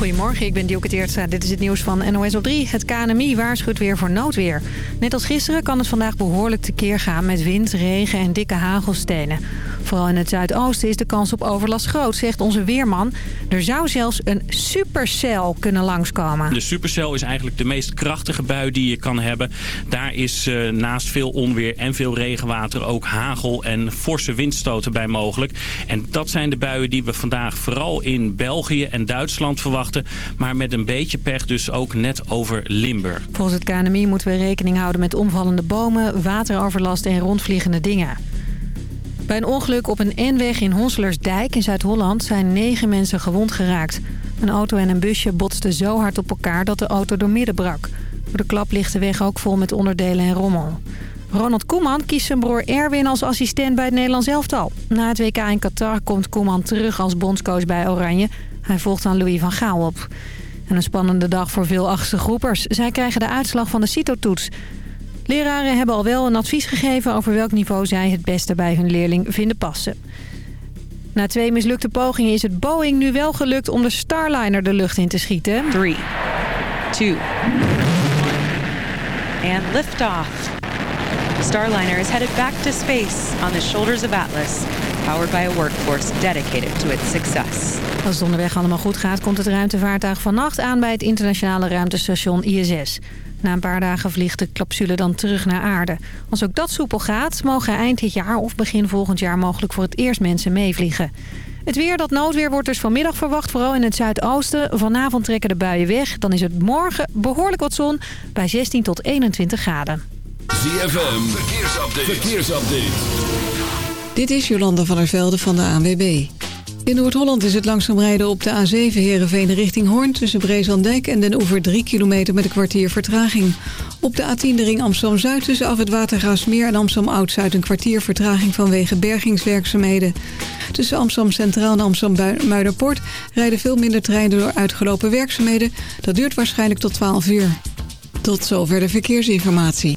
Goedemorgen, ik ben Dielke. Dit is het nieuws van NOS op 3. Het KNMI waarschuwt weer voor noodweer. Net als gisteren kan het vandaag behoorlijk tekeer gaan met wind, regen en dikke hagelstenen. Vooral in het zuidoosten is de kans op overlast groot, zegt onze weerman. Er zou zelfs een supercel kunnen langskomen. De supercel is eigenlijk de meest krachtige bui die je kan hebben. Daar is uh, naast veel onweer en veel regenwater ook hagel en forse windstoten bij mogelijk. En dat zijn de buien die we vandaag vooral in België en Duitsland verwachten. Maar met een beetje pech dus ook net over Limburg. Volgens het KNMI moeten we rekening houden met omvallende bomen, wateroverlast en rondvliegende dingen. Bij een ongeluk op een N-weg in Honselersdijk in Zuid-Holland zijn negen mensen gewond geraakt. Een auto en een busje botsten zo hard op elkaar dat de auto doormidden brak. Door de klap ligt de weg ook vol met onderdelen en rommel. Ronald Koeman kiest zijn broer Erwin als assistent bij het Nederlands elftal. Na het WK in Qatar komt Koeman terug als bondscoach bij Oranje. Hij volgt aan Louis van Gaal op. En een spannende dag voor veel achtste groepers. Zij krijgen de uitslag van de CITO-toets. Leraren hebben al wel een advies gegeven over welk niveau zij het beste bij hun leerling vinden passen. Na twee mislukte pogingen is het Boeing nu wel gelukt om de Starliner de lucht in te schieten. 3, 2, 1 and liftoff. Starliner is headed back to space on the shoulders of Atlas, powered by a workforce dedicated to its success. Als het onderweg allemaal goed gaat, komt het ruimtevaartuig vannacht aan bij het internationale ruimtestation ISS. Na een paar dagen vliegt de capsule dan terug naar aarde. Als ook dat soepel gaat, mogen eind dit jaar of begin volgend jaar mogelijk voor het eerst mensen meevliegen. Het weer, dat noodweer, wordt dus vanmiddag verwacht, vooral in het zuidoosten. Vanavond trekken de buien weg. Dan is het morgen behoorlijk wat zon bij 16 tot 21 graden. ZFM, verkeersupdate. verkeersupdate. Dit is Jolanda van der Velde van de ANWB. In Noord-Holland is het langzaam rijden op de A7 Heerenveen richting Hoorn... tussen Breeslanddijk en Den Oever 3 kilometer met een kwartier vertraging. Op de A10 de ring Amsterdam-Zuid tussen af het Watergraafsmeer en Amsterdam-Oud-Zuid... een kwartier vertraging vanwege bergingswerkzaamheden. Tussen Amsterdam Centraal en Amsterdam-Muiderpoort... rijden veel minder treinen door uitgelopen werkzaamheden. Dat duurt waarschijnlijk tot 12 uur. Tot zover de verkeersinformatie.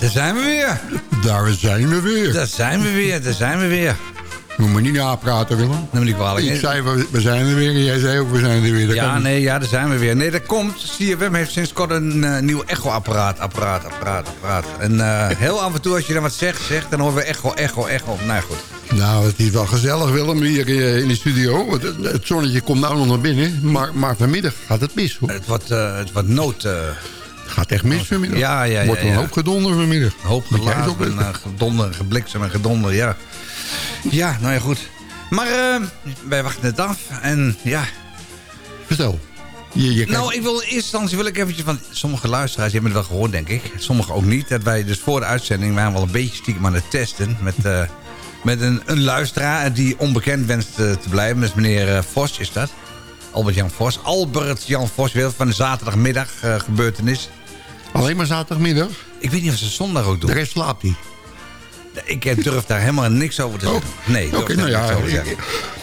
Daar zijn we weer. Daar zijn we weer. Daar zijn we weer, daar zijn we weer. Moet me niet napraten, Willem. Neem niet kwalijk. Ik zei, we zijn er weer en jij zei ook, we zijn er weer. Dat ja, nee, ja, daar zijn we weer. Nee, dat komt. CFM heeft sinds kort een uh, nieuw echo-apparaat. Apparaat, apparaat, apparaat. En uh, heel af en toe als je dan wat zegt, zegt dan horen we echo, echo, echo. Nou goed. Nou, het is wel gezellig, Willem, hier in de studio. Het, het zonnetje komt nou nog naar binnen, maar, maar vanmiddag gaat het mis. Hoor. Het wordt, uh, het wordt nood... gaat echt mis vanmiddag. Ja, ja, ja. Wordt een ja. hoop gedonder vanmiddag. Een hoop gelaten en uh, gedonder, gebliksem en gedonder, ja. Ja, nou ja, goed. Maar uh, wij wachten het af en ja... Vertel. Je, je nou, ik wil in eerste instantie wil ik eventjes... van sommige luisteraars, die hebben het wel gehoord, denk ik. Sommigen ook niet. Dat wij dus voor de uitzending... waren wel een beetje stiekem aan het testen... met, uh, met een, een luisteraar die onbekend wenst te blijven. Dus meneer Vos is dat. Albert-Jan Vos. Albert-Jan Vos wil van de zaterdagmiddag uh, gebeurtenis. Alleen maar zaterdagmiddag? Ik weet niet of ze zondag ook doen. De rest slaapt hij. Ik durf daar helemaal niks over te zeggen. Oh. Nee, Oké, okay, nou ja.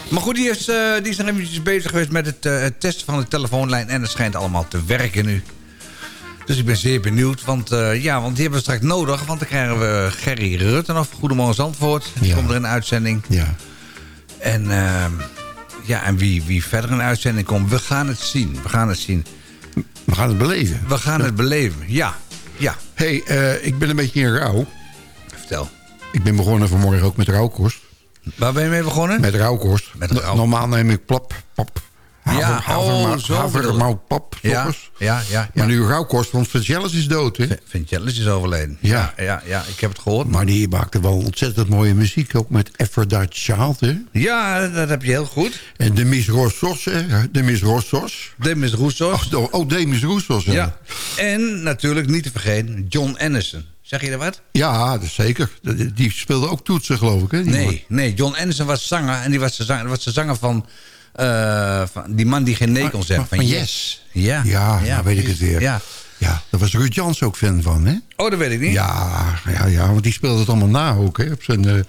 Maar goed, die is, uh, die is nog eventjes bezig geweest met het, uh, het testen van de telefoonlijn. En het schijnt allemaal te werken nu. Dus ik ben zeer benieuwd, want, eh, ja, want die hebben we straks nodig. Want dan krijgen we Gerry Rutten of Goedemorgen Zandvoort. Die Ja. komt er in uitzending. Ja. En, ehm, ja, en wie, wie verder in uitzending komt, we gaan het zien. We gaan het zien. We gaan het beleven. We gaan het beleven, ja. Ja, hey, eh, ik ben een beetje in rouw. vertel. Ik ben begonnen vanmorgen ook met rauwkost. Waar ben je mee begonnen? Met rauw. Normaal neem ik plap, pap, Ja, oh, zo havermoutpap, ja, ja, ja. ja. Maar nu rauwkost, want Vangelis is dood, hè? Vincellis is overleden. Ja. ja, ja, ik heb het gehoord. Maar die maakte wel ontzettend mooie muziek, ook met Aphrodite Child, hè? Ja, dat heb je heel goed. En Demis Roussos, hè? Demis Roussos. Demis Roussos. Oh, oh, Demis Roussos, hè? ja. En natuurlijk niet te vergeten, John Anderson. Zeg je er wat? Ja, zeker. Die speelde ook toetsen, geloof ik, hè? Man. Nee, nee, John Anderson was zanger. En die was de zanger, was de zanger van, eh, van die man die geen nee kon zeggen. van Yes. Ja, Ja, nou weet ik het weer. Ja. Ja, daar was Ruud Jans ook fan van, hè? Oh, dat weet ik niet. Ja, ja, ja, want die speelde het allemaal na ook, hè? Op zijn eh,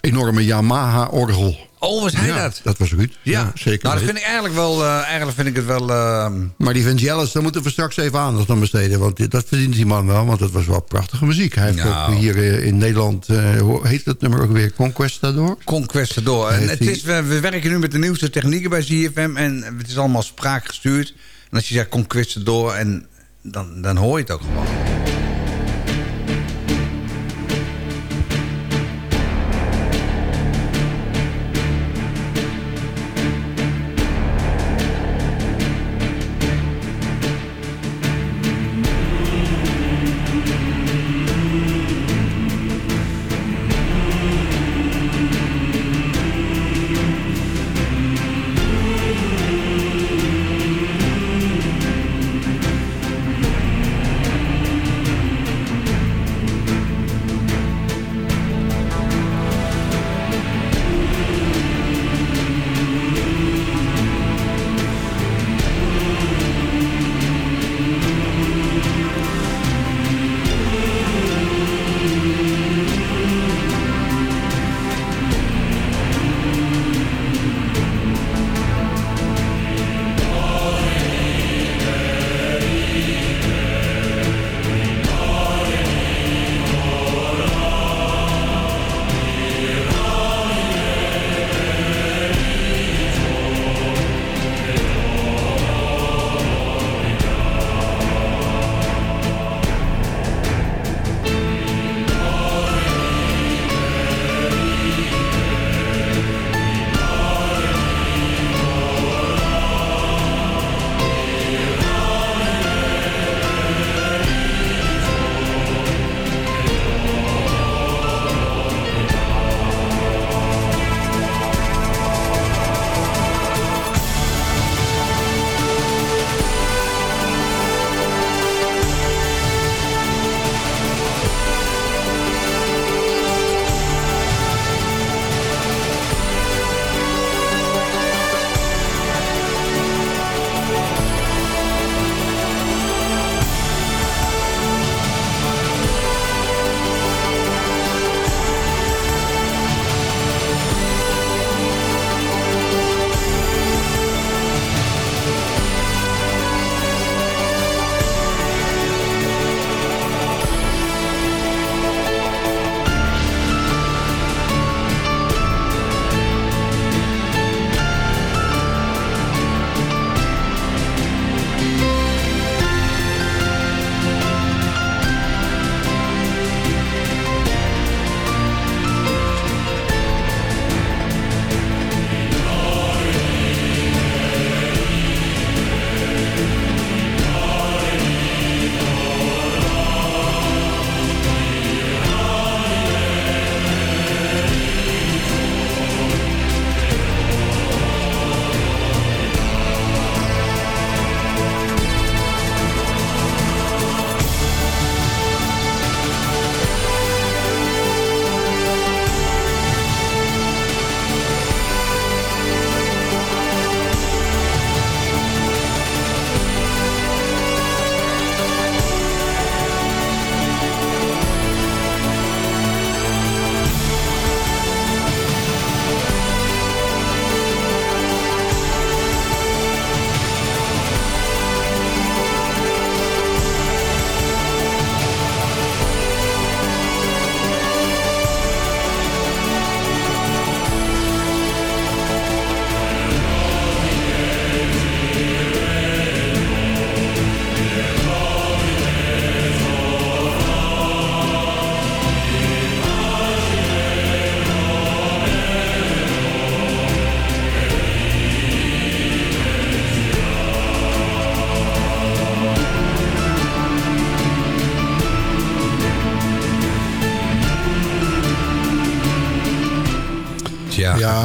enorme Yamaha-orgel. Oh, was hij ja, dat? dat was Ruud. Ja, zeker. Nou, dat vind ik eigenlijk wel... eh, eigenlijk vind ik het wel... eh, Maar die Vangelis, daar moeten we straks even aandacht aan besteden. Want dat verdient die man wel, want dat was wel prachtige muziek. Hij heeft Nou. ook hier eh, in Nederland, hoe heet dat nummer ook weer? Conquestador? Conquistador. En het is, we, we werken nu met de nieuwste technieken bij ZFM en het is allemaal spraakgestuurd. En als je zegt Conquistador, en dan, dan hoor je het ook gewoon.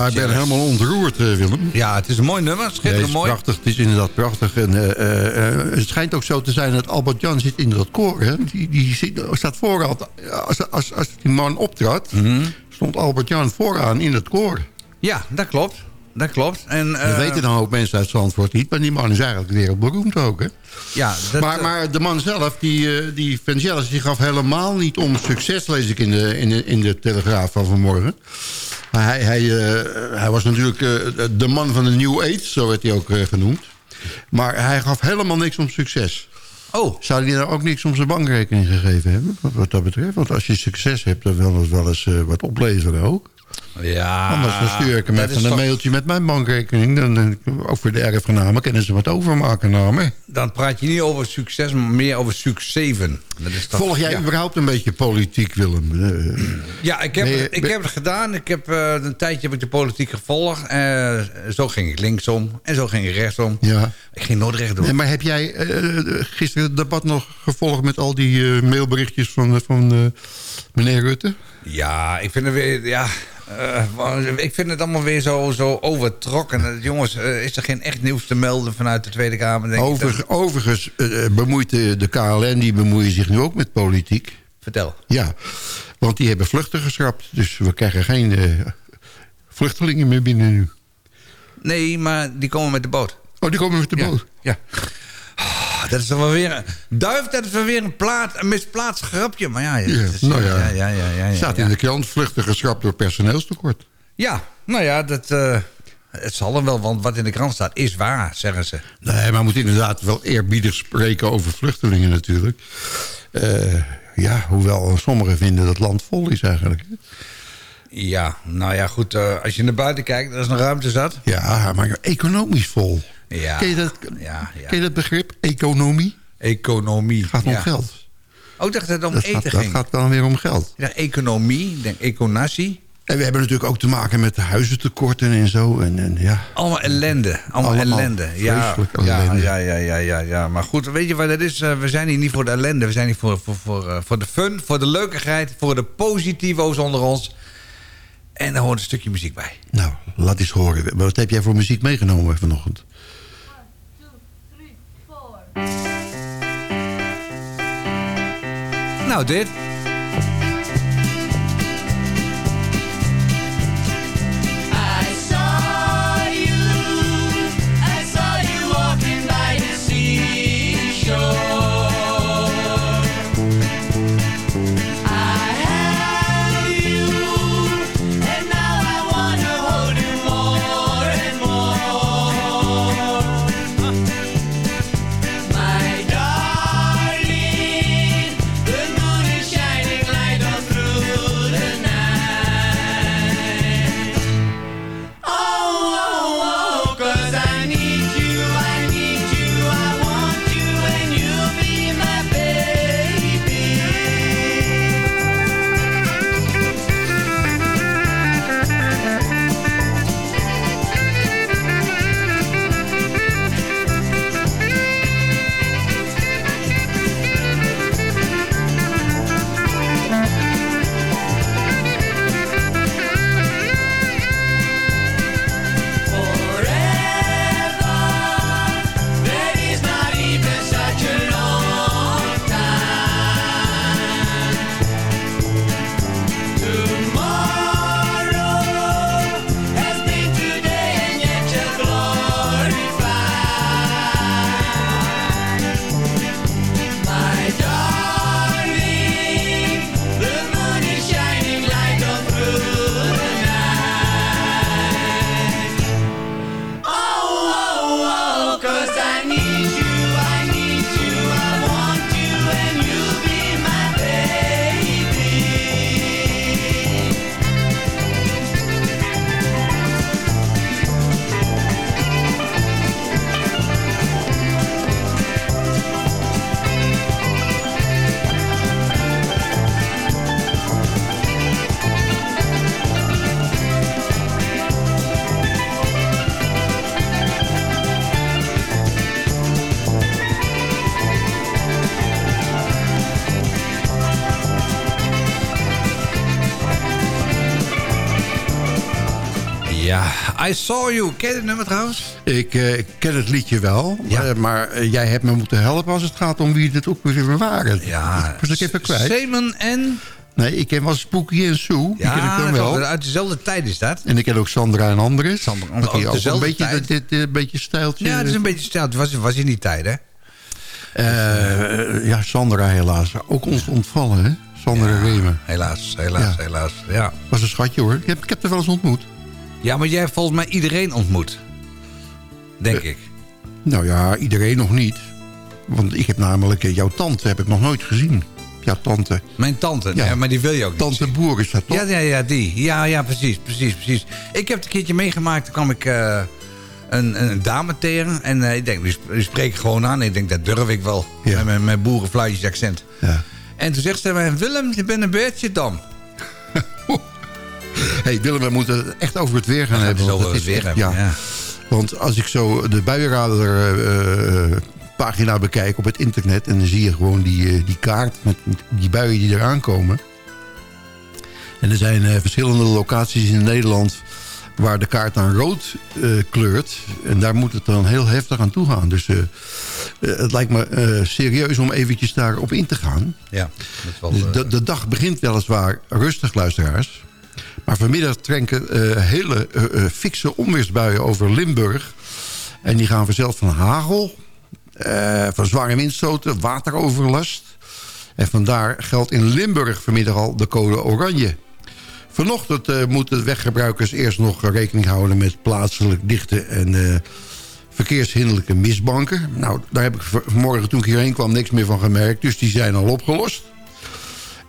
Ik ben helemaal ontroerd, eh, Willem. Ja, het is een mooi nummer. Nee, het Schitterend is mooi. prachtig. Het is inderdaad prachtig. En, eh, eh, het schijnt ook zo te zijn dat Albert Jan zit in dat koor. Hè? Die, die zit, staat vooraan. Als, als, als die man optrad, Mhm. stond Albert Jan vooraan in het koor. Ja, dat klopt. Dat klopt. En, Dat eh, weten dan ook mensen uit Zandvoort niet. Maar die man is eigenlijk wereldberoemd ook. Hè? Ja, dat, maar, maar de man zelf, die, die Vangelis, die gaf helemaal niet om succes, lees ik in de, in de, in de Telegraaf van vanmorgen. Maar hij, hij, eh, hij was natuurlijk eh, de man van de New Age, zo werd hij ook eh, genoemd. Maar hij gaf helemaal niks om succes. Oh, Zou hij nou ook niks om zijn bankrekening gegeven hebben, wat, dat betreft? Want als je succes hebt, dan wil het wel eens wat opleveren ook. Ja. Anders dan stuur ik hem even een toch- mailtje met mijn bankrekening. Dan, dan, ook voor de erfgenamen kunnen ze wat overmaken naar me. Dan praat je niet over succes, maar meer over successen. Dat is toch- Volg jij ja. überhaupt een beetje politiek, Willem? Eh, Ja, ik heb, je- ik ben- heb het gedaan. Ik heb eh, een tijdje heb ik de politiek gevolgd. Eh, zo ging ik linksom en zo ging ik rechtsom. ja. Ik ging nooit rechtdoor. Nee, maar heb jij eh, gisteren het debat nog gevolgd... met al die eh, mailberichtjes van, van eh, meneer Rutte? Ja, ik vind het weer... Ja, eh, ik vind het allemaal weer zo, zo overtrokken. Jongens, eh, is er geen echt nieuws te melden vanuit de Tweede Kamer? Denk ik Overigens, eh, bemoeit de, de KLN... die bemoeien zich nu ook met politiek. Vertel. Ja, want die hebben vluchten geschrapt. Dus we krijgen geen vluchtelingen meer binnen nu. Nee, maar die komen met de boot. Oh, die komen met de boot. Ja. Dat is dan wel weer... Een, duif, dat is wel weer een, plaat, een misplaatst grapje. Maar ja, Ja, is- nou ja. ja, ja, Staat in de krant vluchten geschrapt door personeelstekort. Ja, nou ja, dat, eh, het zal er wel, want wat in de krant staat is waar, zeggen ze. Nee, maar we moeten inderdaad wel eerbiedig spreken over vluchtelingen natuurlijk. Eh, ja, hoewel sommigen vinden dat land vol is eigenlijk. Ja, nou ja, goed, eh, als je naar buiten kijkt, er is een ruimte zat. Ja, maar economisch vol. Ja, Ken, je dat, ja, ja. ken je dat begrip? Economie? Economie. Het gaat om ja. geld. Oh, ik dacht dat het om Dat eten gaat, dat ging. gaat dan weer om geld. Ja, economie, denk econatie. En we hebben natuurlijk ook te maken met huizentekorten en zo. En, en ja, Allemaal ellende. Allemaal, Allemaal ellende. Ja, ja, ellende. ja, ja, ja, ja, ja. Maar goed, weet je wat het is? Eh, we zijn hier niet voor de ellende. We zijn hier voor, voor, voor, eh, voor de fun, voor de leukigheid, voor de positivo's onder ons. En daar hoort een stukje muziek bij. nou, laat eens horen. Wat heb jij voor muziek meegenomen vanochtend? Nou, dit. I Saw You. Ken je het nummer trouwens? Ik eh, ken het liedje wel, Ja. maar, maar, eh, jij hebt me moeten helpen als het gaat om wie het ook weer waren. Ja. Was ik even kwijt? Simon en... Nee, ik ken wel Spooky en Sue, die ken ik Ja, dan wel. uit dezelfde tijd is dat. En ik ken ook Sandra en Andres. Sandra- ook ook een beetje, tijd. dit, dit, eh, beetje stijltje. Ja, het is een beetje stijl. Het was, was in die tijd, hè? Eh, ja, Sandra helaas. Ook ons ontvallen, hè? Sandra Ja, Remen. Helaas, helaas, Ja. helaas. Ja. Was een schatje, hoor. Ik heb, ik heb er wel eens ontmoet. Ja, maar jij hebt volgens mij iedereen ontmoet. Denk ik. Nou ja, iedereen nog niet. Want ik heb namelijk eh, jouw tante heb ik nog nooit gezien. Jouw tante. Mijn tante, Ja. ja. maar die wil je ook niet Tante. Boer is dat toch? Ja, ja, ja, die. Ja, ja, precies, precies, precies. Ik heb het een keertje meegemaakt. Toen kwam ik eh, een, een dame tegen. En eh, ik denk, die, sp- die spreek ik gewoon aan. Ik denk, dat durf ik wel. Ja. Met mijn, boerenfluitjes accent. Ja. En toen zegt ze mij, Willem, je bent een beetje dom. Hey, Willem, we moeten het echt over het weer gaan hebben. over het het weer echt- hebben, ja. Want als ik zo de buienradar eh, eh, pagina bekijk op het internet... en dan zie je gewoon die, eh, die kaart met die buien die eraan komen. En er zijn verschillende locaties in Nederland... waar de kaart dan rood kleurt. En daar moet het dan heel heftig aan toe gaan. Dus het lijkt me serieus om eventjes daarop in te gaan. Ja, dat wel... Dus de, de dag begint weliswaar rustig, luisteraars. Maar vanmiddag trenken eh, hele eh, eh, fikse onweersbuien over Limburg. En die gaan verzeld van hagel, van zware windstoten, wateroverlast. En vandaar geldt in Limburg vanmiddag al de code oranje. Vanochtend moeten weggebruikers eerst nog rekening houden met plaatselijk dichte en verkeershinderlijke misbanken. Nou, daar heb ik vanmorgen toen ik hierheen kwam niks meer van gemerkt. Dus die zijn al opgelost.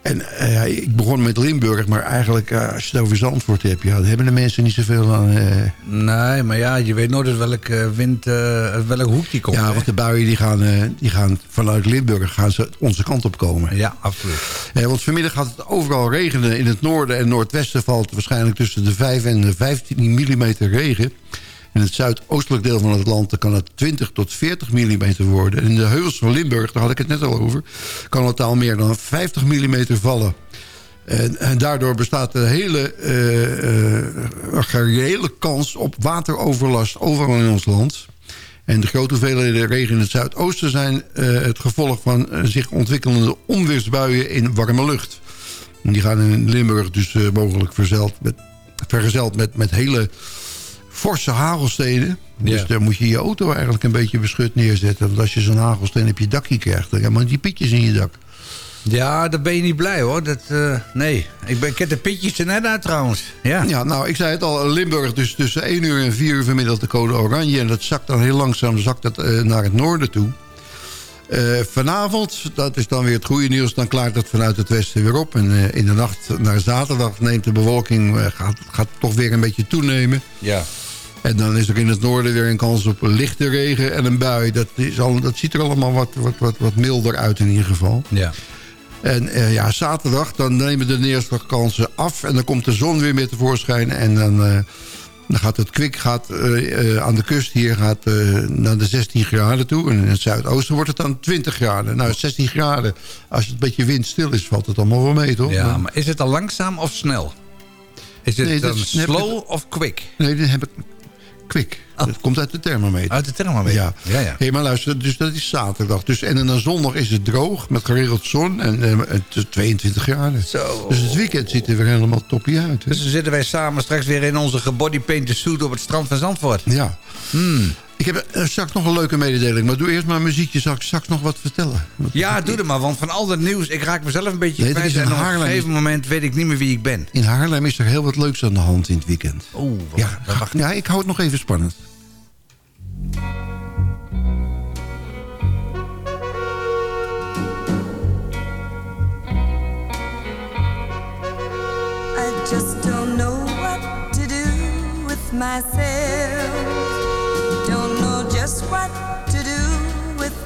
En eh, ik begon met Limburg, maar eigenlijk eh, als je het over Zandvoort hebt... Ja, daar hebben de mensen niet zoveel aan... eh, Nee, maar ja, je weet nooit uit welke wind, uit welke hoek die komt. ja, hè? want de buien die gaan, die gaan vanuit Limburg gaan ze onze kant op komen. Ja, absoluut. Want vanmiddag gaat het overal regenen. In het noorden en noordwesten valt waarschijnlijk tussen de 5 en de 15 mm regen. In het zuidoostelijk deel van het land kan het 20 tot 40 mm worden. En in de heuvels van Limburg, daar had ik het net al over... kan het al meer dan 50 mm vallen. En, en daardoor bestaat een hele een reële kans op wateroverlast overal in ons land. En de grote hoeveelheden regen in het zuidoosten zijn eh, het gevolg van zich ontwikkelende onweersbuien in warme lucht. En die gaan in Limburg dus mogelijk verzeld met, vergezeld met, met hele forse hagelstenen. Dus Ja. daar moet je je auto eigenlijk een beetje beschut neerzetten. Want als je zo'n hagelsteen op je dakje krijgt, dan hebben die pietjes in je dak. Ja, dan ben je niet blij hoor. Dat, eh, nee, ik, ben, ik heb de pitjes er net uit trouwens. Ja. Ja, nou, ik zei het al, Limburg dus tussen 1 uur en 4 uur vanmiddag de code oranje. En dat zakt dan heel langzaam zakt dat, eh, naar het noorden toe. Eh, vanavond, dat is dan weer het goede nieuws, dan klaart het vanuit het westen weer op. En in de nacht naar zaterdag neemt de bewolking, gaat, gaat toch weer een beetje toenemen. ja. En dan is er in het noorden weer een kans op lichte regen en een bui. Dat, is al, dat ziet er allemaal wat, wat, wat, wat milder uit in ieder geval. Ja. En eh, ja, zaterdag dan nemen de neerslagkansen af. En dan komt de zon weer meer tevoorschijn. En dan, eh, dan gaat het kwik gaat, eh, aan de kust hier gaat, naar de 16 graden toe. En in het zuidoosten wordt het dan 20 graden. Nou, 16 graden. Als het een beetje windstil is, valt het allemaal wel mee, toch? ja, maar is het al langzaam of snel? Is het Nee, dan slow of quick? Nee, dan heb ik kwik. Dat komt uit de thermometer. Uit de thermometer? Ja. ja, ja. Hey, maar luister, dus dat is zaterdag. Dus, en dan zondag is het droog, met geregeld zon en eh, het is 22 graden. Zo. Dus het weekend ziet er weer helemaal toppie uit. hè? Dus dan zitten wij samen straks weer in onze gebodypainted suit op het strand van Zandvoort. Ja. Hmm. Ik heb eh, straks nog een leuke mededeling. Maar doe eerst maar een muziekje, zal ik straks nog wat vertellen. Ja, doe het maar, want van al dat nieuws, ik raak mezelf een beetje Nee, kwijt. En op een gegeven moment weet ik niet meer wie ik ben. In Haarlem is er heel wat leuks aan de hand in het weekend. Oeh, Ja, ja, ik hou het nog even spannend. I just don't know what to do with myself.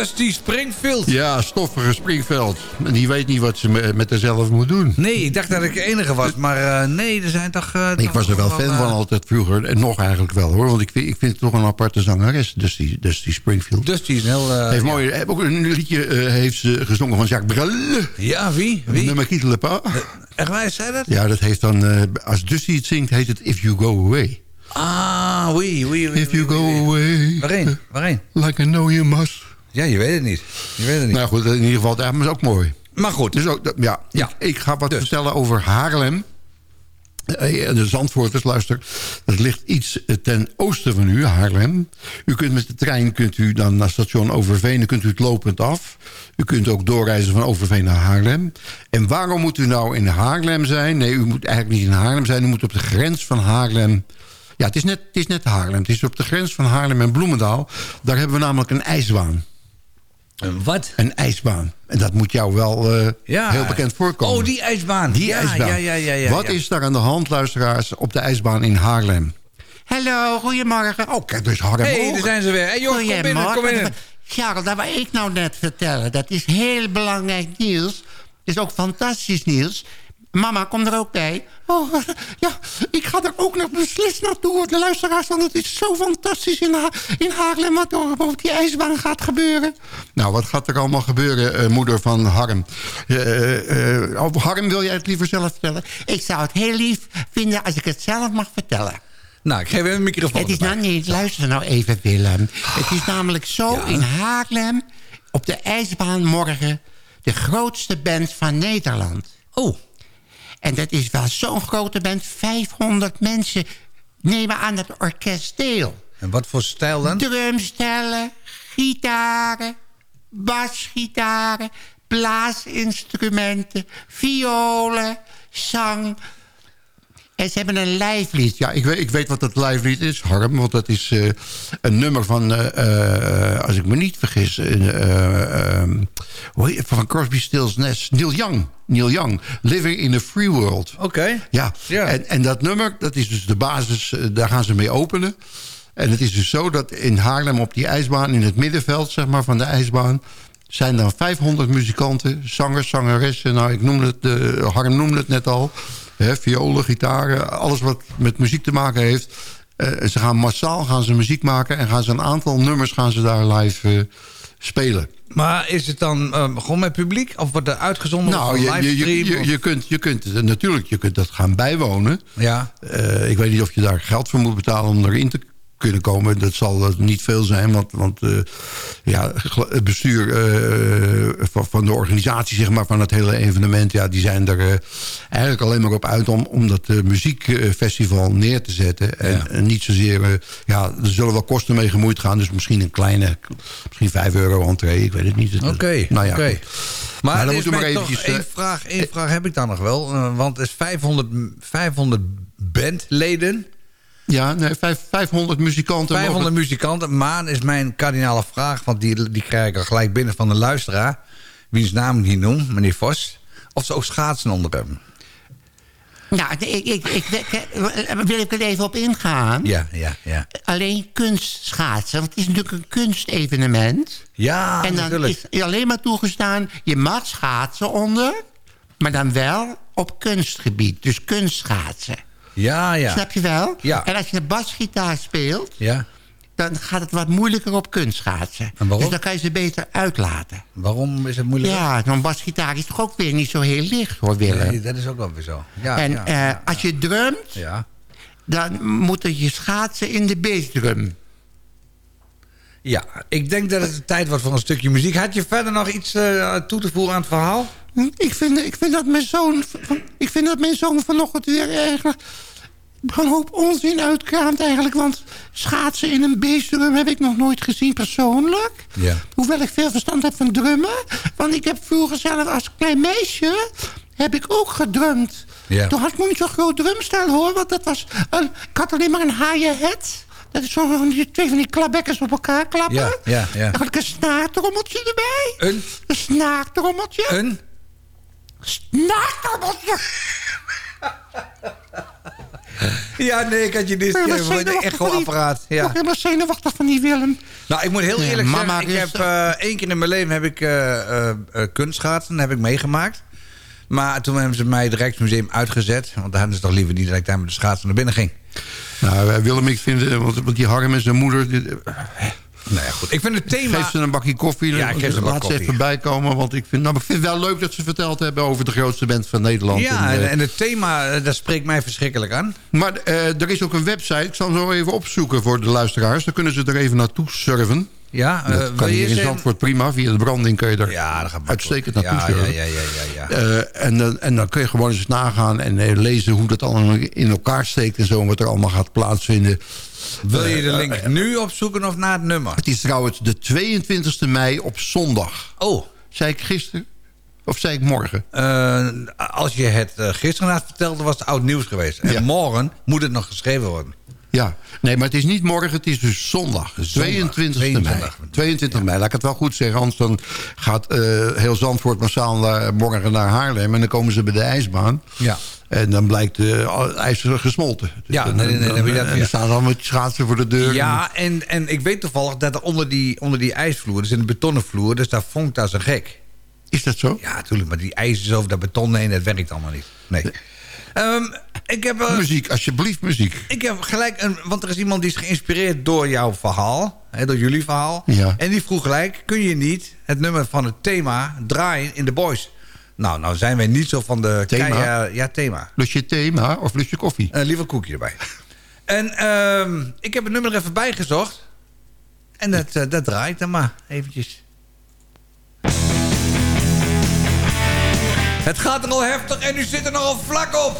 Dusty Springfield. Ja, stoffige Springveld. En die weet niet wat ze me- met haarzelf moet doen. Nee, ik dacht dat ik de enige was, maar eh, nee, er zijn toch... eh, Ik toch was er wel fan eh, van altijd vroeger. En nog eigenlijk wel hoor. Want ik vind, ik vind het toch een aparte zangeres. Dus die, dus die Springfield. Dusty is heel... eh, heeft mooi, ook een liedje eh, heeft ze gezongen van Jacques Brel. Ja, wie? Wie? Nummer le pas. Echt waar, zei dat? Ja, dat heeft dan... eh, als Dusty het zingt, heet het If You Go Away. Ah, oui, oui, oui. If you oui, go oui. away. Waarheen? Waarheen? Like I know you must. Ja, je weet het niet. Je weet het niet. Nou goed, in ieder geval, dat is ook mooi. maar goed. Dus ook, ja, Ja. Ik, ik ga wat Dus. vertellen over Haarlem. Eh, De Zandvoorters, luister. Dat ligt iets eh, ten oosten van u, Haarlem. U kunt met de trein kunt u dan naar station Overveen... dan kunt u het lopend af. U kunt ook doorreizen van Overveen naar Haarlem. En waarom moet u nou in Haarlem zijn? Nee, u moet eigenlijk niet in Haarlem zijn. U moet op de grens van Haarlem... Ja, het is net, het is net Haarlem. Het is op de grens van Haarlem en Bloemendaal. Daar hebben we namelijk een ijsbaan. Een wat? Een ijsbaan. En dat moet jou wel eh, Ja. heel bekend voorkomen. Oh, die ijsbaan. Die ja, ijsbaan. Ja, ja, ja, ja, Wat ja. is daar aan de hand, luisteraars, op de ijsbaan in Haarlem? Hallo, goedemorgen. Oh, kijk, dus Hé, hey, daar zijn ze weer. Hé, hey, jongens, kom binnen, kom binnen. Charles, dat wou ik nou net vertellen. Dat is heel belangrijk nieuws. is ook fantastisch nieuws. Mama, kom er ook bij. Oh, ja, ik ga er ook nog beslist naartoe. De luisteraars, want het is zo fantastisch in, Ha- in Haarlem... wat er op die ijsbaan gaat gebeuren. Nou, wat gaat er allemaal gebeuren, eh, moeder van Harm? Eh, eh, oh, Harm, wil jij het liever zelf vertellen? Ik zou het heel lief vinden als ik het zelf mag vertellen. Nou, ik geef even een microfoon Het is erbij. nou niet, luister nou even Willem. Het is namelijk zo Ja. in Haarlem... op de ijsbaan morgen de grootste band van Nederland. Oh, En dat is wel zo'n grote band. 500 mensen nemen aan het orkest deel. en wat voor stijl dan? Drumstellen, gitaren, basgitaren, blaasinstrumenten, violen, zang. En ze hebben een lijflied. Ja, ik weet, ik weet wat dat live lied is, Harm. Want dat is eh, een nummer van, eh, eh, als ik me niet vergis... eh, eh, ehm, van Crosby, Stills, Nash, Neil Young. Neil Young, Living in a Free World. Oké. Ja, Ja. En, en dat nummer, dat is dus de basis, daar gaan ze mee openen. En het is dus zo dat in Haarlem op die ijsbaan... in het middenveld zeg maar, van de ijsbaan... zijn dan 500 muzikanten, zangers, zangeressen. Nou, ik noemde het, eh, Harm noemde het net al. Hè, violen, gitaren, alles wat met muziek te maken heeft. Eh, ze gaan massaal gaan ze muziek maken... en gaan ze een aantal nummers gaan ze daar live eh, spelen. Maar is het dan eh, gewoon met publiek? Of wordt er uitgezonden Nou, op je, een je, je, livestream? je, je kunt, je kunt natuurlijk je kunt dat gaan bijwonen. Ja. Ik weet niet of je daar geld voor moet betalen om erin te kunnen komen. Dat zal niet veel zijn, want, want eh, ja, het bestuur eh, van, van de organisatie zeg maar, van het hele evenement... Ja, die zijn er eh, eigenlijk alleen maar op uit om, om dat muziekfestival neer te zetten. En, Ja. en niet zozeer... ja, er zullen wel kosten mee gemoeid gaan, dus misschien een kleine... misschien 5 euro entree, ik weet het niet. Oké, nou ja. Maar, Maar dan is moeten we mij maar toch eventjes, één vraag, één vraag heb ik dan nog wel. want er is 500, 500 bandleden, Ja, nee, vijf- 500 muzikanten. 500 mogen- muzikanten. Maar is mijn kardinale vraag, want die, die krijg ik al gelijk binnen van de luisteraar. Wiens naam ik niet noem, meneer Vos. Of ze ook schaatsen onder hebben. Nou, ik, ik, ik, ik- wil ik er even op ingaan? Ja, ja, ja. Alleen kunstschaatsen, want het is natuurlijk een kunstevenement. Ja, en dan natuurlijk. is alleen maar toegestaan, je mag schaatsen onder... maar dan wel op kunstgebied, dus kunstschaatsen. Ja, ja. Snap je wel? Ja. En als je een basgitaar speelt, Ja, dan gaat het wat moeilijker op kunstschaatsen. En waarom? Dus dan kan je ze beter uitlaten. waarom is het moeilijk? Ja, zo'n basgitaar is toch ook weer niet zo heel licht, hoor, Willem. Nee, dat is ook wel weer zo. Ja, en ja, eh, als je drumt, ja. dan moeten je schaatsen in de bassdrum. Ja, ik denk dat het de tijd wordt voor een stukje muziek. Had je verder nog iets eh, toe te voegen aan het verhaal? Ik vind, ik vind dat mijn zoon... Ik vind dat mijn zoon vanochtend weer eigenlijk... een hoop onzin uitkraamt eigenlijk. Want schaatsen in een bassdrum heb ik nog nooit gezien persoonlijk. Ja. Hoewel ik veel verstand heb van drummen. Want ik heb vroeger zelf als klein meisje... heb ik ook gedrumd. Ja. Toen had ik nog niet zo'n groot drumstel hoor. Want dat was... Een, ik had alleen maar een hi-hat. Dat is zo van die twee van die klapbekkers op elkaar klappen. Ja, ja, ja. Dan had ik een snaartrommeltje erbij. Een? Een snaartrommeltje. Een? Snaartrommeltje. Ja, nee, ik had je dit Ik een van die- echo-apparaat. Ik Ja. word helemaal zenuwachtig van die Willem. Nou, ik moet heel Ja, eerlijk mama zeggen, ik heb eh, één keer in mijn leven heb ik eh eh, eh, kunstschaatsen heb ik meegemaakt. Maar toen hebben ze mij het Rijksmuseum uitgezet. Want daar hadden ze toch liever niet dat ik daar met de schaatsen naar binnen ging. Nou, Willem, ik vind... Want, want die Harm en zijn moeder... dit- Nou ja, goed. Ik vind het thema... Geef ze een bakje koffie. Ja, ik geef ze een Laat ze even bijkomen. Want ik vind, nou, ik vind het wel leuk dat ze verteld hebben... over de grootste band van Nederland. Ja, En, en, eh, en het thema, eh, dat spreekt mij verschrikkelijk aan. maar eh, er is ook een website. Ik zal hem zo even opzoeken voor de luisteraars. Dan kunnen ze er even naartoe surfen. Ja, dat wil kan hier in Zandvoort prima. Via de branding kun je er Ja, dat gaat uitstekend naartoe ja, surfen. ja, ja, ja, ja, ja. En, dan, en dan kun je gewoon eens nagaan en lezen hoe dat allemaal in elkaar steekt en zo. en Wat er allemaal gaat plaatsvinden. Wil je de link eh, nu opzoeken of na het nummer? Het is trouwens de 22e mei op zondag. Oh, Zei ik gisteren? Of zei ik morgen? eh, als je het eh, gisteren had verteld, was het oud nieuws geweest. En Ja. morgen moet het nog geschreven worden. Ja, nee, maar het is niet morgen, het is dus zondag. 22 mei. 22. 22 mei, laat ik het wel goed zeggen. Anders dan gaat heel Zandvoort massaal morgen naar Haarlem... en dan komen ze bij de ijsbaan. Ja. En dan blijkt de al- ijs gesmolten. Dus Ja, dan, nee, nee, nee, dan dat en weer. dan staan ze al met schaatsen voor de deur. Ja, en, en ik weet toevallig dat er onder die, onder die ijsvloer, dus in een betonnen vloer, dus daar vonkt als een gek. Is dat zo? Ja, natuurlijk, maar die ijs is over dat beton heen, dat werkt allemaal niet. Nee. Ehm, ik, heb, eh, Muziek, alsjeblieft muziek. ik heb gelijk, een, want er is iemand die is geïnspireerd door jouw verhaal, hè, door jullie verhaal. Ja. En die vroeg gelijk, kun je niet het nummer van het thema draaien in de boys? Nou, nou zijn wij niet zo van de... Thema? keia- ja, thema. Lust je thema of lust je koffie? Eh, liever koekje erbij. En ehm, ik heb het nummer er even bijgezocht. En dat, eh, dat draai ik dan maar eventjes. Het gaat er al heftig en u zit er nogal vlak op.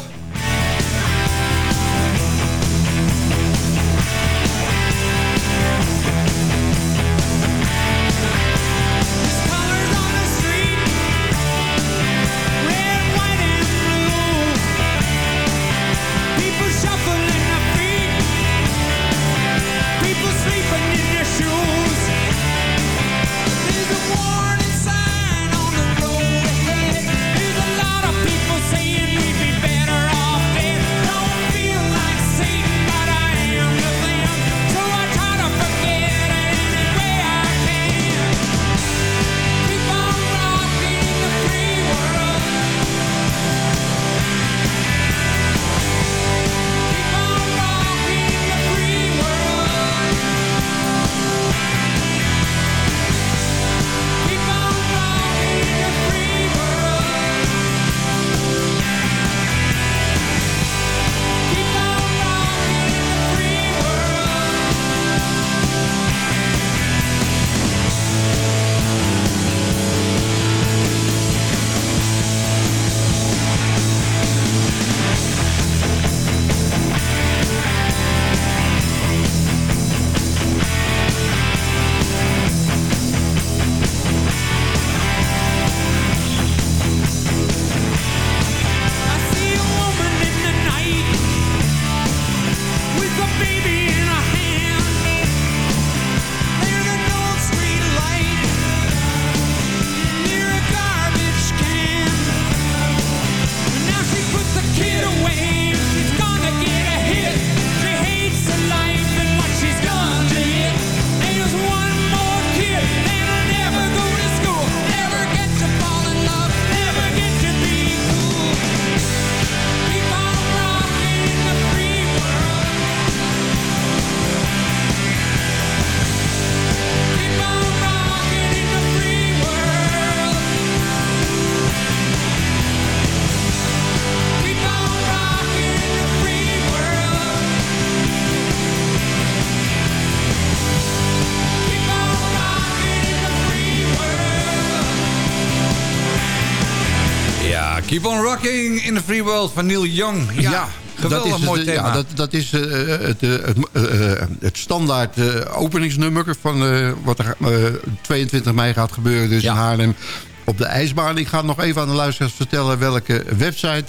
Rocking in the Free World van Neil Young. Ja, geweldig dat is mooi het, thema. Ja, dat, dat is eh, het, eh, het, eh, het standaard openingsnummer van wat er eh, 22 mei gaat gebeuren. Dus in Haarlem op de ijsbaan. Ik ga nog even aan de luisteraars vertellen welke website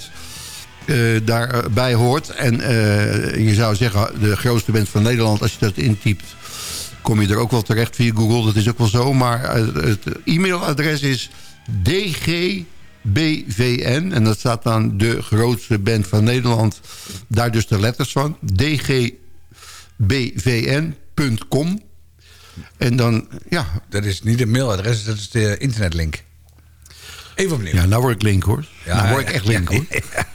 eh, daarbij hoort. En je zou zeggen de grootste band van Nederland als je dat intypt kom je er ook wel terecht via Google. Dat is ook wel zo. Maar het e-mailadres is dgbvn. En dat staat dan de grootste band van Nederland. Daar dus de letters van. dgbvn.com. En dan, ja... Dat is niet het mailadres, dat is de internetlink. Even opnieuw. Ja, nou word ik link hoor. Ja, nou word ik echt link ja, hoor.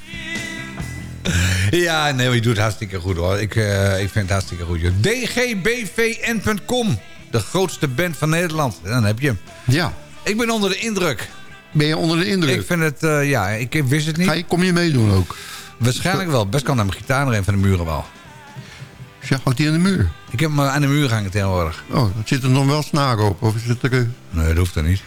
Ja, nee, je doet het hartstikke goed hoor. Ik, eh, ik vind het hartstikke goed. joh. dgbvn.com. De grootste band van Nederland. Dan heb je hem. Ja. Ik ben onder de indruk. Ben je onder de indruk? Ik vind het, eh, ja, ik wist het niet. Ga je, kom je meedoen ook? Waarschijnlijk wel. Best kan naar mijn gitaar erin van de muren wel. Ja, hangt die aan de muur? Ik heb hem aan de muur hangen tegenwoordig. Oh, dat zit er nog wel snaar op? Of is het er... eh, Nee, dat hoeft er niet.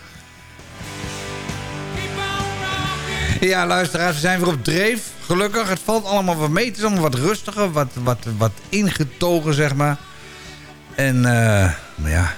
Ja, luisteraars, we zijn weer op dreef. Gelukkig, het valt allemaal wat mee. Het is allemaal wat rustiger, wat, wat, wat ingetogen, zeg maar. En, eh maar ja...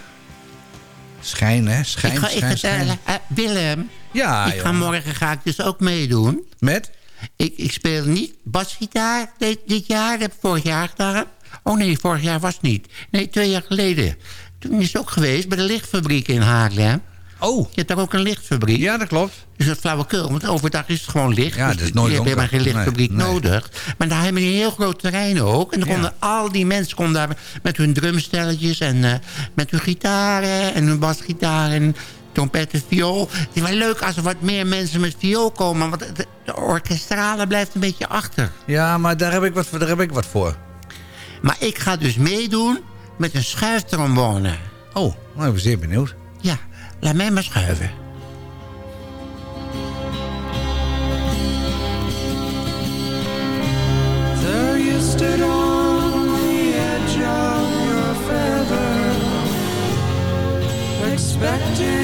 Schijn, hè? Schijn, ik ga, ik schijn, vertellen, schijn. Willem. Ja, ik ga morgen ga ik dus ook meedoen. Met? Ik, ik speel niet basgitaar dit, dit jaar. Dat heb ik vorig jaar gedaan. Oh nee, vorig jaar was het niet. Nee, twee jaar geleden. Toen is het ook geweest bij de lichtfabriek in Haarlem. Oh. Je hebt daar ook een lichtfabriek. Ja, dat klopt. Dus dat flauwekul, want overdag is het gewoon licht. Ja, dus het is nooit Je hebt helemaal geen lichtfabriek Nee, nee. nodig. Maar daar hebben die een heel groot terrein ook. En dan Ja. konden al die mensen konden daar met hun drumstelletjes... en eh, met hun gitaren en hun basgitaar en trompet en viool. Het is wel leuk als er wat meer mensen met viool komen... want de, de orkestrale blijft een beetje achter. Ja, maar daar heb ik wat, voor- daar heb ik wat voor. Maar ik ga dus meedoen met een schuiftrombone. Oh, nou, ik ben zeer benieuwd. Ja, laat mij maar schuiven. There you stood on the edge of your feather, expecting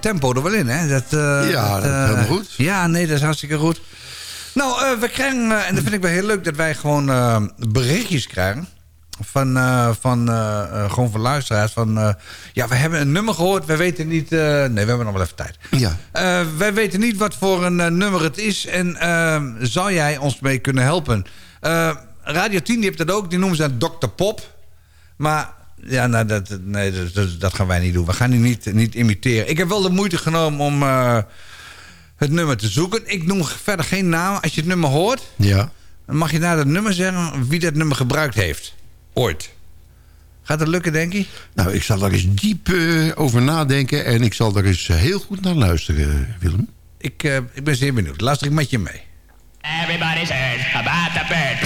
tempo er wel in, hè? Dat, eh, Ja, dat eh, helemaal goed. Ja, nee, dat is hartstikke goed. Nou, eh, we krijgen, en dat vind ik wel heel leuk, dat wij gewoon berichtjes krijgen. van, van gewoon van luisteraars. Van, ja, we hebben een nummer gehoord. We weten niet... nee, we hebben nog wel even tijd. Ja. Wij weten niet wat voor een nummer het is. En eh, zou jij ons mee kunnen helpen? Radio 10 die heeft dat ook. Die noemen ze Dr. Pop. Maar ja, nou, dat, nee, dat, dat, dat gaan wij niet doen. We gaan die niet, niet imiteren. Ik heb wel de moeite genomen om eh, het nummer te zoeken. Ik noem verder geen naam. Als je het nummer hoort, Ja. dan mag je naar het nummer zeggen wie dat nummer gebruikt heeft. Ooit. Gaat dat lukken, denk je? Nou, ik zal daar eens diep eh, over nadenken... en ik zal daar eens heel goed naar luisteren, Willem. Ik, eh, ik ben zeer benieuwd. Luister ik met je mee. Everybody's heard about the. Bird,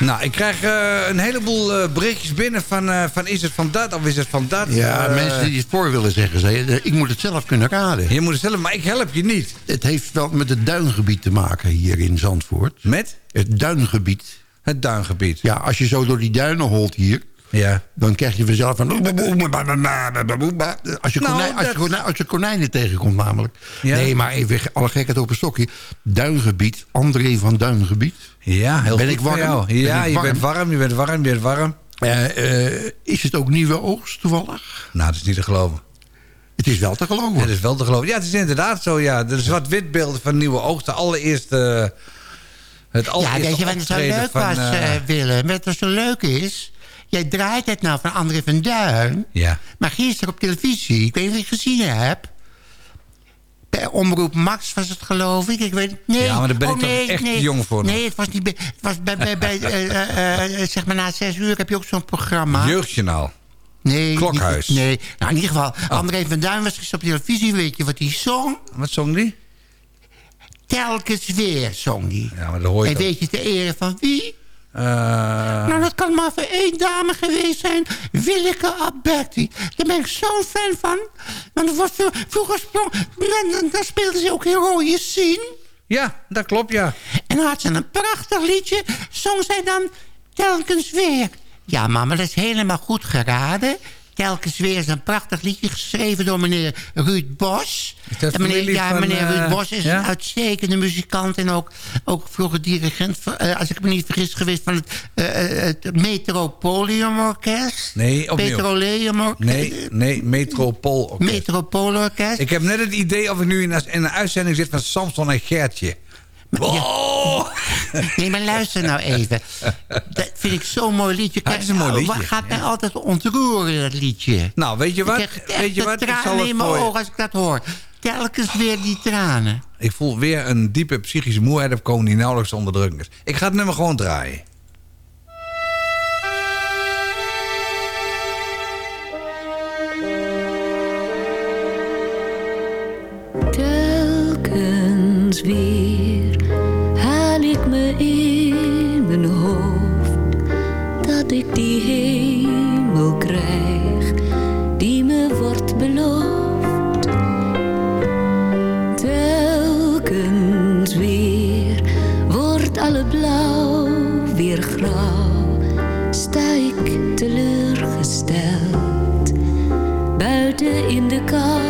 Nou, ik krijg eh, een heleboel eh, berichtjes binnen van, eh, van is het van dat of is het van dat. Ja, mensen die het voor willen zeggen. Ze, ik moet het zelf kunnen raden. Je moet het zelf, maar ik help je niet. Het heeft wel met het duingebied te maken hier in Zandvoort. Met? Het duingebied. Het duingebied. Ja, als je zo door die duinen holt hier... Ja. dan krijg je vanzelf van... Als je, Nou, konijn, als, je konijn- als je konijnen tegenkomt namelijk. Ja. Nee, maar even alle gekheid op een stokje. Duingebied, André van Duingebied. Ja, heel Ben goed ik warm? Ben Ja, ik je bent warm, je bent warm, je bent warm. Eh, eh, is het ook nieuwe oogst toevallig? Nou, dat is niet te geloven. Het is wel te geloven. Het is wel te geloven. Ja, het is inderdaad zo, ja. De zwart-wit beelden van Nieuwe Oogst. De allereerste... Het Ja, allereerste weet je wat zo leuk van, was, eh, eh, Willem? Wat er zo leuk is... Jij draait het nou van André van Duin. Ja. Maar gisteren op televisie, ik weet niet of je het gezien hebt... Bij Omroep Max was het, geloof ik. ik weet, nee. Ja, maar daar ben ik oh, toch nee, echt nee. jong voor. Nee, het was niet. Het was bij, bij, bij eh, eh, eh, zeg maar na zes uur heb je ook zo'n programma. Jeugdjournaal. Nee. Klokhuis. niet- nee. Nou, in ieder geval, André van Duin was gisteren op televisie. Weet je wat hij zong? Wat zong die? Telkens weer zong die. Ja, maar dat hoor je En toch. weet je te ere van wie? Eh, Nou, dat kan maar voor één dame geweest zijn. Willeke Alberti. Daar ben ik zo'n fan van. Want het was vroeger sprong... Dan speelde ze ook in rode zien. ja, dat klopt, ja. En dan had ze een prachtig liedje. Zong zij dan telkens weer. Ja, mama, dat is helemaal goed geraden. Telkens weer is een prachtig liedje geschreven door meneer Ruud Bos. dat En meneer, ja, van, meneer eh, Ruud Bos is ja? een uitstekende muzikant... en ook, ook vroeger dirigent, eh, als ik me niet vergis, geweest... van het, eh, eh, het Metropolium Orkest. Nee, opnieuw. Petroleum Orkest. Nee, nee, Metropool. Orkest. Metropool Orkest. Ik heb net het idee of ik nu in in een uitzending zit van Samson en Gertje. Oh! Nee, maar luister nou even. Dat vind ik zo'n mooi liedje. Het is een mooi Kijk, liedje, Wat gaat mij altijd ontroeren, dat liedje. Nou, weet je wat? Ik krijg Weet je wat? Ik zal tranen het in mijn voor ogen als ik dat hoor. Telkens weer die tranen. Ik voel weer een diepe psychische moeheid opkomen die nauwelijks onderdrukken is. Ik ga het nummer gewoon draaien. telkens weer ik die hemel krijg die me wordt beloofd. Telkens weer wordt alle blauw weer grauw, sta ik teleurgesteld buiten in de kou.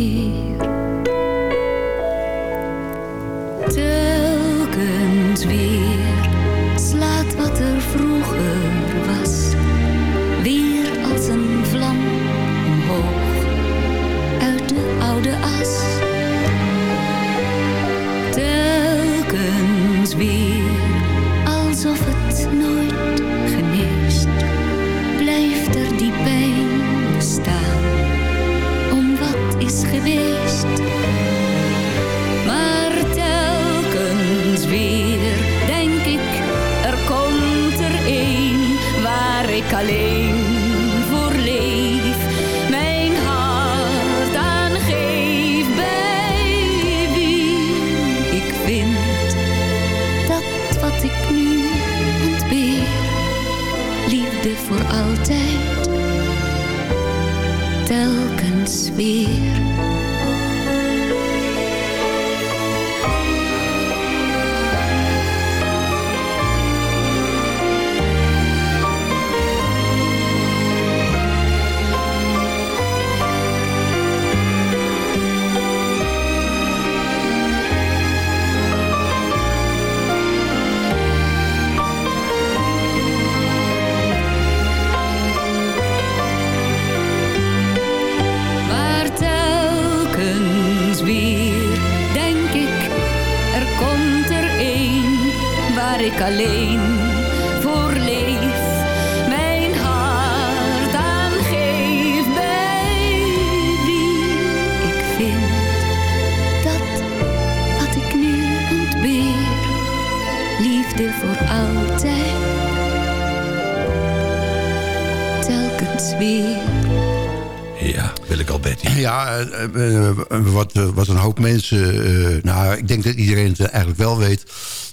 Wat, een hoop mensen... eh, nou, ik denk dat iedereen het eigenlijk wel weet...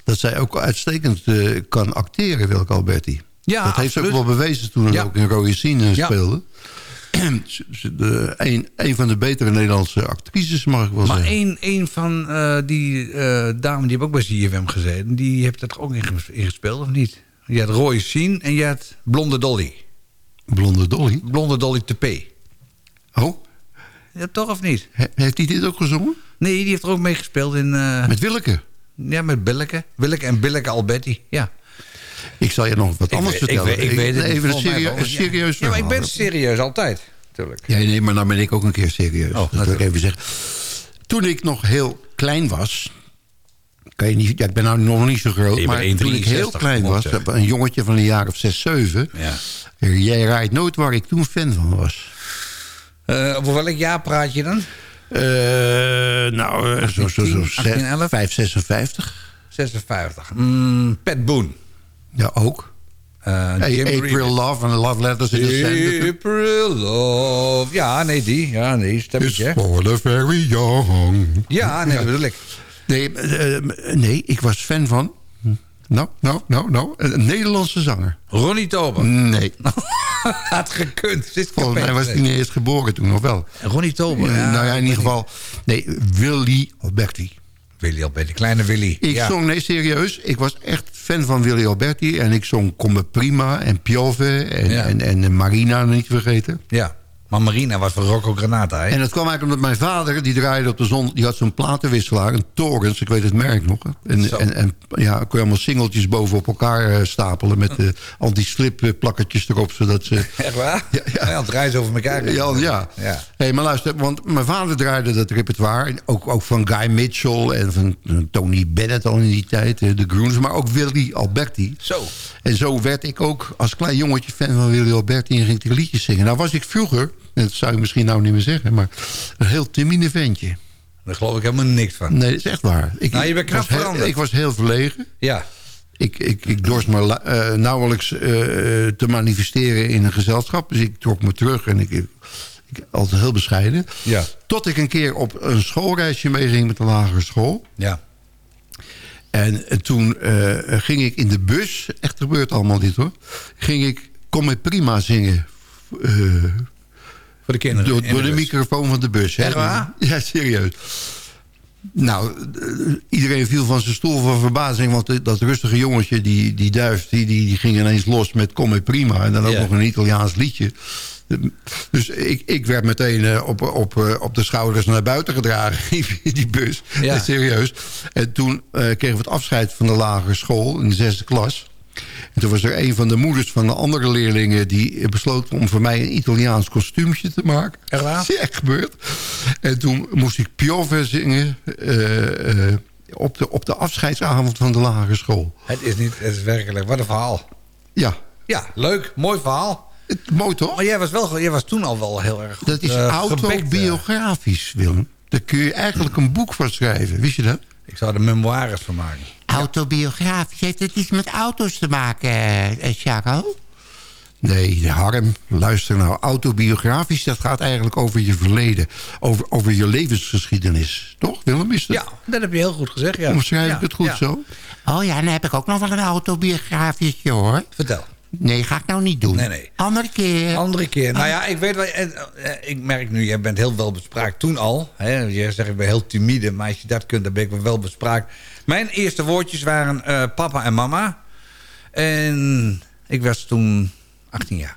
dat zij ook uitstekend eh, kan acteren, Wilke Alberti. Ja, dat heeft ze ook wel bewezen toen ze Ja. ook in Rode Scene Ja. speelde. De- een, een van de betere Nederlandse actrices, mag ik wel Maar zeggen. één een van eh, die eh dame, die heeft ook bij CFM gezeten... die heeft toch ook in, ges- in gespeeld, of niet? Je had Roy Sien en je had Blonde Dolly. Blonde Dolly? Blonde Dolly Tepé. Oh? Ja, toch of niet? He- heeft hij dit ook gezongen? Nee, die heeft er ook mee gespeeld in... eh, Met Willeke? Ja, met Billeke. Willeke en Billeke Alberti, ja. Ik zal je nog wat Ik anders weet- ik vertellen. weet- ik weet het even een, volgens mij serie- wel. een serieus Ja, maar ik ben serieus, altijd. Tuurlijk. Ja, nee, maar nou ben ik ook een keer serieus. dat wil ik natuurlijk. even zeggen. Toen ik nog heel klein was... Kan je niet, ja, ik ben nou nog niet zo groot, maar toen ik heel 1,63 klein was... een jongetje van een jaar of 6, 7... Ja. Jij raadt nooit waar ik toen fan van was. Eh, over welk jaar praat je dan? Eh, nou, eh, zo, zo, zo, 18, 11? 5, 56. 56. Mm, Pat Boone. Ja, ook. Hey, April. Love en Love Letters in the Sand. April Love. Ja, nee, die. Ja, nee, Is stemmetje. for the very young. Ja, nee, dat bedoel ik. Nee, nee, ik was fan van... Nou, nou, nou, nou. Een Nederlandse zanger. Ronnie Tober. Nee. Had gekund. Volgens mij was hij niet eens geboren toen, nog wel. Ronnie Tober. Ja, nou ja, in ieder geval... Nee, Willy Alberti. Willy Alberti, kleine Willy. Ik ja. zong, nee serieus, ik was echt fan van Willy Alberti. En ik zong Come Prima en Piove en, Ja. en, en Marina niet vergeten. Ja. Maar Marina was voor Rocco Granata, hè? En dat kwam eigenlijk omdat mijn vader, die draaide op de zon... die had zo'n platenwisselaar, een Torrens, ik weet het merk nog. En, en, en ja, kon je allemaal singeltjes bovenop elkaar eh, stapelen... met eh, al die slip plakkertjes erop, zodat ze... Echt waar? Ja, ja. het reizen over elkaar. Ja, ja. ja. Hey, maar luister, want mijn vader draaide dat repertoire. en Ook, ook van Guy Mitchell en van eh, Tony Bennett al in die tijd. eh, De Groens, maar ook Willy Alberti. Zo. En zo werd ik ook als klein jongetje fan van Willy Alberti... en ging ik liedjes zingen. Nou was ik vroeger, dat zou je misschien nou niet meer zeggen... maar een heel timide ventje. Daar geloof ik helemaal niks van. Nee, dat is echt waar. Ik, Nou, je bent ik heel- veranderd. Ik was heel verlegen. Ja. Ik, ik, ik dorst me eh, nauwelijks eh, te manifesteren in een gezelschap. Dus ik trok me terug en ik, ik, ik altijd heel bescheiden. Ja. Tot ik een keer op een schoolreisje meeging met de lagere school. Ja. En, en toen eh, ging ik in de bus, echt gebeurt allemaal dit hoor... ging ik Kom met Prima zingen. Voor de kinderen. door, de, microfoon van de bus. hè. Echt waar? Ja, serieus. Nou, eh, iedereen viel van zijn stoel van verbazing... want dat rustige jongetje, die, die duif, die, die, die ging ineens los met Kom met Prima. En dan ook Ja. nog een Italiaans liedje. Dus ik, ik werd meteen eh, op, op, eh, op de schouders naar buiten gedragen in die bus. Ja. Serieus. En toen kregen we het afscheid van de lagere school in de zesde klas. En toen was er een van de moeders van de andere leerlingen... die besloot om voor mij een Italiaans kostuumtje te maken. Echt waar? Dat is echt gebeurd. En toen moest ik Piove zingen... eh, eh, op, de, op de afscheidsavond van de lagere school. Het is niet, het is werkelijk, wat een verhaal. Ja, Ja, leuk, mooi verhaal. het, mooi toch? Maar jij was, wel, jij was toen al wel heel erg goed, Dat is eh. autobiografisch, Willem. Daar kun je eigenlijk een boek van schrijven. Wist je dat? Ik zou er memoires van maken. Autobiografisch, heeft het iets met auto's te maken, eh, Chaco? Nee, Harm, luister nou. Autobiografisch, dat gaat eigenlijk over je verleden. Over, over je levensgeschiedenis. Toch, Willem? Is dat? Ja, dat heb je heel goed gezegd, ja. Omschrijf Ja, ik het goed ja. zo? Oh ja, dan heb ik ook nog wel een autobiografisch, hoor. Vertel. Nee, ga ik nou niet doen. Nee, nee. Andere keer. Andere keer. Nou ja, ik weet wel. eh, eh, Ik merk nu, jij bent heel wel bespraakt toen al. Hè? Je zegt, ik ben heel timide. Maar als je dat kunt, dan ben ik wel wel bespraakt. Mijn eerste woordjes waren eh, papa en mama. En ik was toen 18 jaar.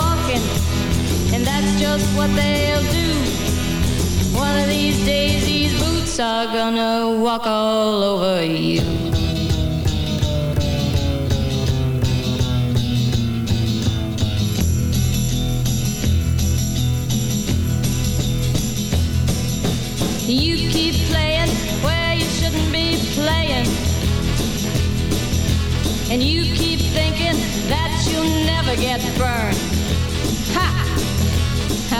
that's just what they'll do. One of these days, these boots are gonna walk all over you. You keep playing where you shouldn't be playing. And you keep thinking that you'll never get burned. Ha!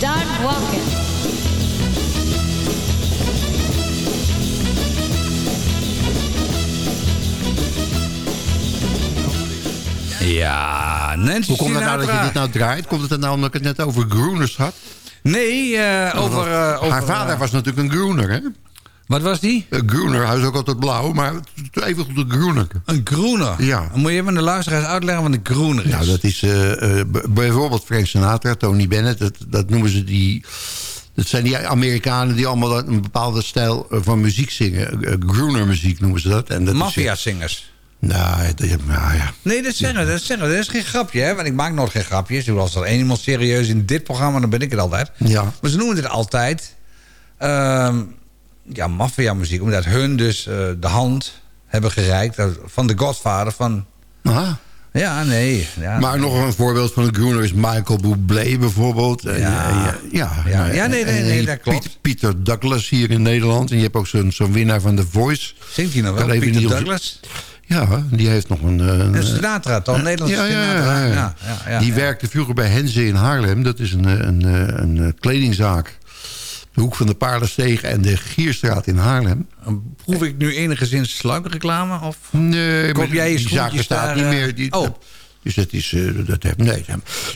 Start walking. Ja, Nancy Hoe komt het nou dat je dit nou draait? Komt het er nou omdat ik het net over groeners had? Nee, eh, over, eh, over... Haar vader eh, was natuurlijk een groener, hè? Wat was die? Een groener, hij is ook altijd blauw, maar even goed een groener. Een groener? Ja. Dan moet je even de luisteraars uitleggen wat een groener is. Nou, dat is eh, eh, bijvoorbeeld Frank Sinatra, Tony Bennett. Dat, dat noemen ze die... Dat zijn die Amerikanen die allemaal een bepaalde stijl eh, van muziek zingen. Eh, Groener muziek noemen ze dat. En dat eh, Nou, dat, nou ja. Nee, dat zeggen, dat zeggen. Dat is geen grapje, hè? Want ik maak nooit geen grapjes. Als er één iemand serieus in dit programma, dan ben ik het altijd. Ja. Maar ze noemen dit altijd... ehm, ja, maffia-muziek. Omdat hun dus eh, de hand hebben gereikt van de godvader van... Ah. Ja, nee. Ja, Maar nog een voorbeeld van een groener is Michael Bublé bijvoorbeeld. Ja. eh, ja, ja, Ja. nou, Ja, nee, nee, nee, dat klopt. Piet- Pieter Douglas hier in Nederland. En je hebt ook zo'n zo'n winnaar van The Voice. Zingt hij nou wel, Pieter niet Douglas? Ja, die heeft nog een... eh, een En Sinatra, toch? Nederlandse ja, ja, Sinatra. ja, ja. Die werkte vroeger bij Henze in Haarlem. Dat is een, een, een, eh, kledingzaak. De hoek van de Paardensteeg en de Gierstraat in Haarlem. Proef ik nu enigszins sluikreclame? Of Nee, koop jij je die bestaat daar, niet eh, meer. Die, oh. dus dat is... eh, dat heb, nee,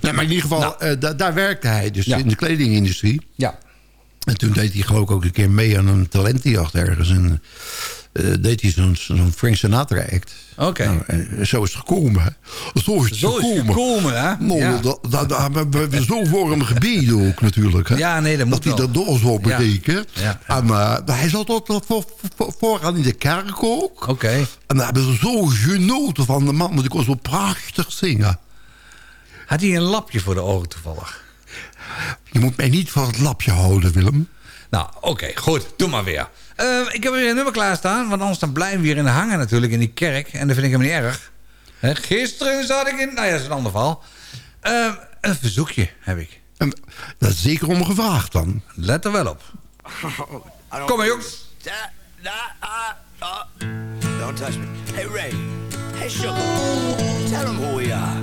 nee, maar in ieder geval, eh, da- daar werkte hij dus Ja. in de kledingindustrie. Ja. En toen deed hij geloof ik ook een keer mee aan een talentenjacht ergens. En eh, deed hij zo'n zo'n Frank Sinatra act. Oké. Nou, zo is het gekomen. Zo is het Zo is het gekomen. gekomen, hè? Nou, Ja. dat, dat, dat hebben we zo voor hem gebeden ook natuurlijk. Hè? Ja, nee, dat moet hij wel. dat door zou Ja. bereiken. Ja. En, eh, hij zat tot voor, voor, vooraan in de kerk ook. Oké. En daar hebben ze zo genoten van de man. Want ik kon zo prachtig zingen. Had hij een lapje voor de ogen toevallig? Je moet mij niet voor het lapje houden, Willem. Nou, oké, goed. Doe maar weer. Eh, ik heb weer een nummer klaarstaan. Want anders dan blijven we hier in de hangen natuurlijk in die kerk. En dat vind ik helemaal niet erg. Hè, gisteren zat ik in... Nou ja, dat is een ander verhaal. Eh, een verzoekje heb ik. En dat is zeker om gevraagd dan. Let er wel op. Kom maar, jongens. Don't touch me. Hey, Ray. Hey, Sugar. Tell them who we are.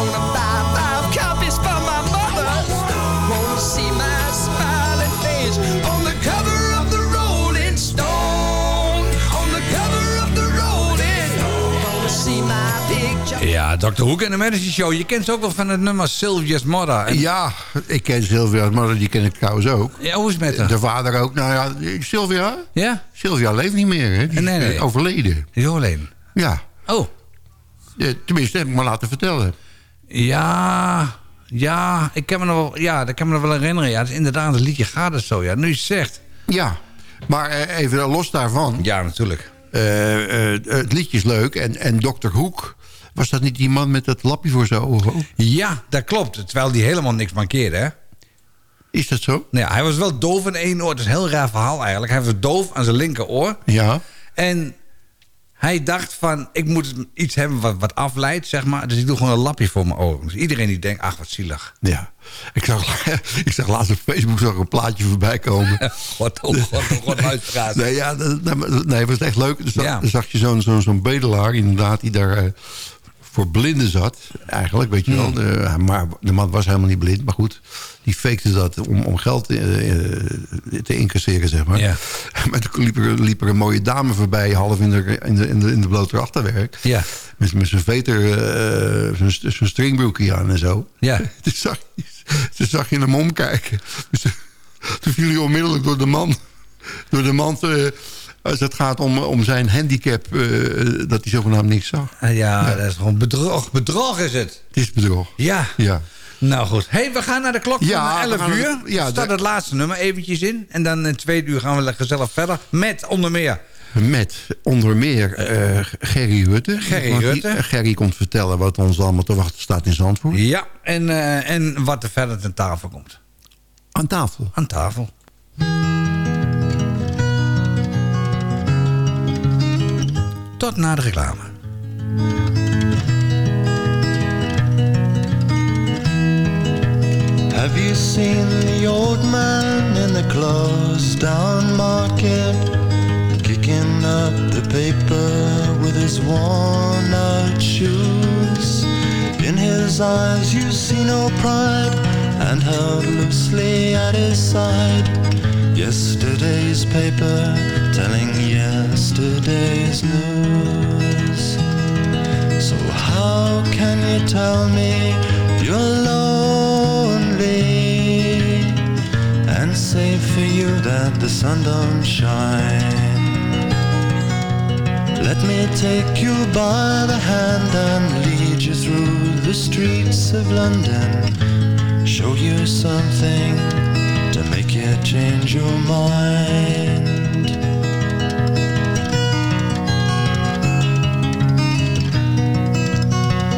Wanna buy five copies for my mother? Wanna see my smiling face on the cover of the Rolling Stone? On the cover of the Rolling Stone. Wanna see my picture? Ja, Dr. Hoek en de Medicine Show. Je kent ze ook wel van het nummer Sylvia's Mother. En- Ja, ik ken Sylvia, maar die ken ik trouwens ook. Ja, hoe is het met haar? De vader ook. Nou ja, Sylvia? Ja? Sylvia leeft niet meer, hè? Die is Nee, nee. eh, overleden. Die is overleden. Ja. Oh. Tenminste, heb ik me laten vertellen. Ja... Ja, ik kan me nog wel, ja, dat kan me nog wel herinneren. Ja, is inderdaad, het liedje gaat het zo. Ja, nu je zegt. Ja, maar eh, even los daarvan. Ja, natuurlijk. Eh, eh, het liedje is leuk. En, en Dr. Hoek, was dat niet die man met dat lapje voor zijn ogen? Ja, dat klopt. Terwijl die helemaal niks mankeerde, hè? Is dat zo? Nou ja, hij was wel doof in één oor. Het is een heel raar verhaal eigenlijk. Hij was doof aan zijn linkeroor. Ja. En hij dacht van, ik moet iets hebben wat, wat afleidt, zeg maar. Dus ik doe gewoon een lapje voor mijn ogen. Dus iedereen die denkt, ach, wat zielig. Ja. Ik zag, ik zag laatst op Facebook zag een plaatje voorbij komen. Wat oh god, oh god, uitpraat. Nee, ja, nee, het was echt leuk. Dus dan, Ja. dan zag je zo'n zo'n zo'n bedelaar, inderdaad, die daar eh, voor blinden zat. Eigenlijk, weet je Hmm. wel. De- maar de man was helemaal niet blind. Maar goed, die fakte dat om, om geld eh, eh, te incasseren, zeg maar. Ja. Maar toen liep er, liep er een mooie dame voorbij, half in de, in de, in de, in de blote achterwerk. Ja. Met, met zijn veter, eh, zijn, stringbroekje aan en zo. Ja. Toen zag, je, toen zag je hem omkijken. Toen viel hij onmiddellijk door de man. Door de man te- als het gaat om, om zijn handicap, eh, dat hij zogenaamd niks zag. Ah, Ja, dat is gewoon bedrog. Bedrog is het. Het is bedrog. Ja. Ja. Nou goed. hey, we gaan naar de klok Ja, van we 11 gaan uur. de- ja, staat het laatste nummer eventjes in. En dan in twee uur gaan we gezellig verder. Met onder meer... Met onder meer eh, Gerry Rutte. Gerry Rutte. Gerry komt vertellen wat ons allemaal te wachten staat in Zandvoort. Ja, en, eh, en wat er verder ten tafel komt. Aan tafel. Aan tafel. Tot na de reclame. Have you seen the old man in the closed down market? Kicking up the paper with his worn out shoes. In his eyes you see no pride, and held loosely at his side. Yesterday's paper telling yesterday's news. So how can you tell me you're lonely and say for you that the sun don't shine? Let me take you by the hand and lead you through the streets of London. Show you something change your mind.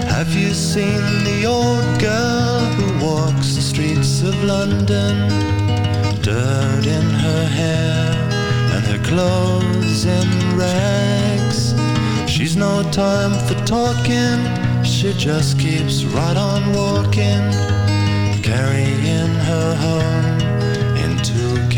Have you seen the old girl who walks the streets of London? Dirt in her hair and her clothes in rags. She's no time for talking, she just keeps right on walking, carrying her home